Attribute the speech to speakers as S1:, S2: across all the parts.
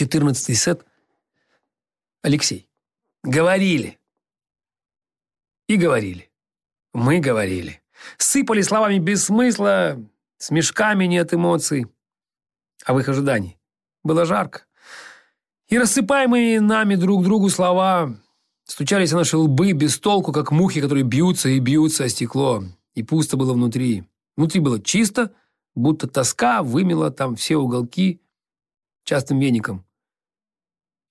S1: 14 сет. Алексей. Говорили. И говорили. Мы говорили. Сыпали словами без смысла, с мешками нет эмоций. А в их ожидании было жарко. И рассыпаемые нами друг другу слова стучались о наши лбы без толку, как мухи, которые бьются и бьются о стекло. И пусто было внутри. Внутри было чисто, будто тоска вымела там все уголки частым веником.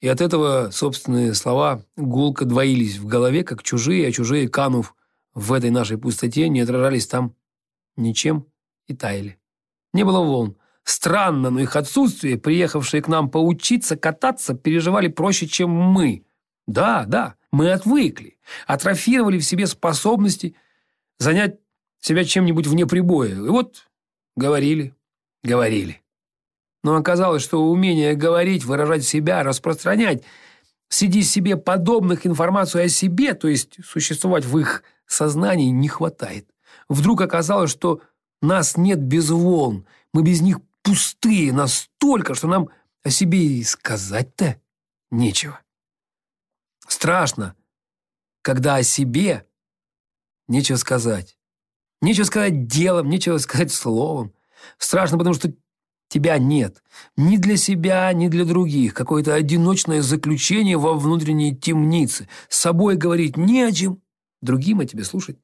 S1: И от этого собственные слова гулко двоились в голове, как чужие, а чужие, канув в этой нашей пустоте, не отражались там ничем и таяли. Не было волн. Странно, но их отсутствие, приехавшие к нам поучиться кататься, переживали проще, чем мы. Да, да, мы отвыкли, атрофировали в себе способности занять себя чем-нибудь вне прибоя. И вот говорили, говорили. Но оказалось, что умение говорить, выражать себя, распространять, среди себе подобных информацию о себе, то есть существовать в их сознании, не хватает. Вдруг оказалось, что нас нет без волн, мы без них пустые настолько, что нам о себе и сказать-то нечего. Страшно, когда о себе нечего сказать. Нечего сказать делом, нечего сказать словом. Страшно, потому что тебя нет. Ни для себя, ни для других. Какое-то одиночное заключение во внутренней темнице. С собой говорить не о чем. Другим о тебе слушать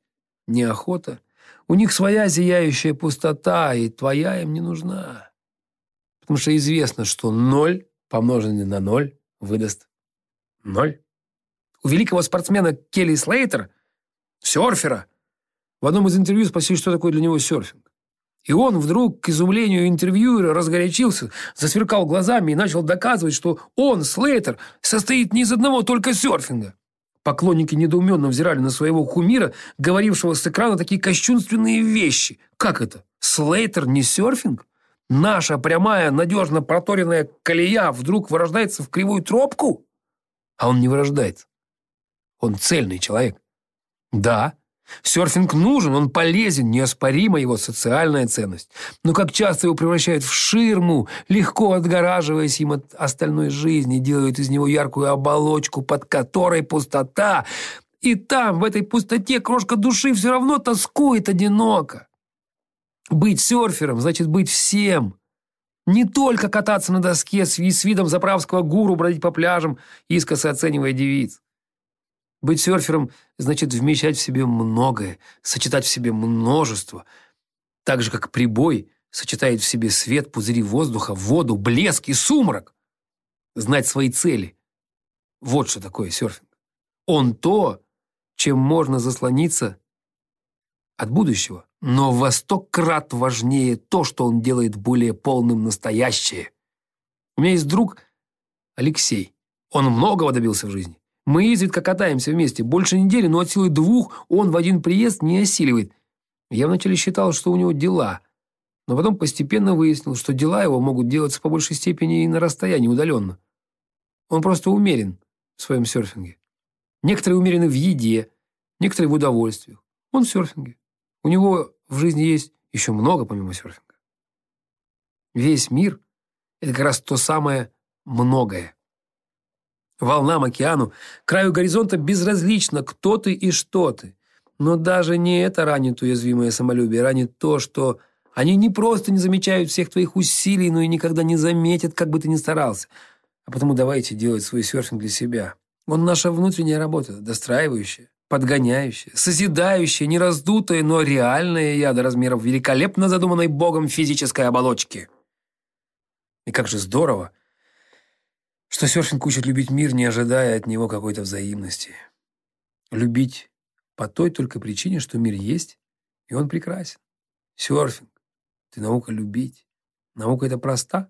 S1: неохота. У них своя зияющая пустота, и твоя им не нужна. Потому что известно, что ноль, помноженный на ноль, выдаст ноль. У великого спортсмена Келли Слейтер, серфера, в одном из интервью спросили, что такое для него серфинг. И он вдруг, к изумлению интервьюера, разгорячился, засверкал глазами и начал доказывать, что он, Слейтер, состоит не из одного только серфинга. Поклонники недоуменно взирали на своего кумира, говорившего с экрана такие кощунственные вещи. Как это? Слейтер не серфинг? Наша прямая, надежно проторенная колея вдруг вырождается в кривую тропку? А он не вырождается. Он цельный человек. Да, Серфинг нужен, он полезен, неоспорима его социальная ценность. Но как часто его превращают в ширму, легко отгораживаясь им от остальной жизни, делают из него яркую оболочку, под которой пустота. И там, в этой пустоте, крошка души все равно тоскует одиноко. Быть серфером значит быть всем. Не только кататься на доске с видом заправского гуру, бродить по пляжам, искоса оценивая девиц. Быть серфером значит вмещать в себе многое, сочетать в себе множество. Так же, как прибой сочетает в себе свет, пузыри воздуха, воду, блеск и сумрак. Знать свои цели. Вот что такое серфинг. Он то, чем можно заслониться от будущего. Но во сто крат важнее то, что он делает более полным настоящее. У меня есть друг Алексей. Он многого добился в жизни. Мы изредка катаемся вместе. Больше недели, но от силы двух он в один приезд не осиливает. Я вначале считал, что у него дела. Но потом постепенно выяснил, что дела его могут делаться по большей степени и на расстоянии, удаленно. Он просто умерен в своем серфинге. Некоторые умерены в еде, некоторые в удовольствиях. Он в серфинге. У него в жизни есть еще много помимо серфинга. Весь мир – это как раз то самое многое. Волнам, океану, краю горизонта безразлично, кто ты и что ты. Но даже не это ранит уязвимое самолюбие, ранит то, что они не просто не замечают всех твоих усилий, но и никогда не заметят, как бы ты ни старался. А потому давайте делать свой серфинг для себя. Он наша внутренняя работа, достраивающая, подгоняющая, созидающая, не раздутая, но реальная я до размеров великолепно задуманной Богом физической оболочки. И как же здорово, что серфинг учит любить мир, не ожидая от него какой-то взаимности. Любить по той только причине, что мир есть, и он прекрасен. Серфинг – ты наука любить. Наука эта проста.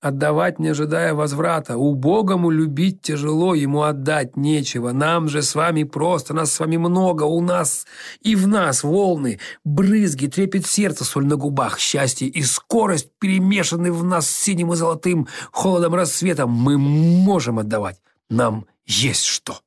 S1: Отдавать, не ожидая возврата. Убогому любить тяжело, ему отдать нечего. Нам же с вами просто, нас с вами много, у нас и в нас волны, брызги, трепет сердца, соль на губах, счастье и скорость, перемешаны в нас синим и золотым, холодом рассвета. Мы можем отдавать, нам есть что.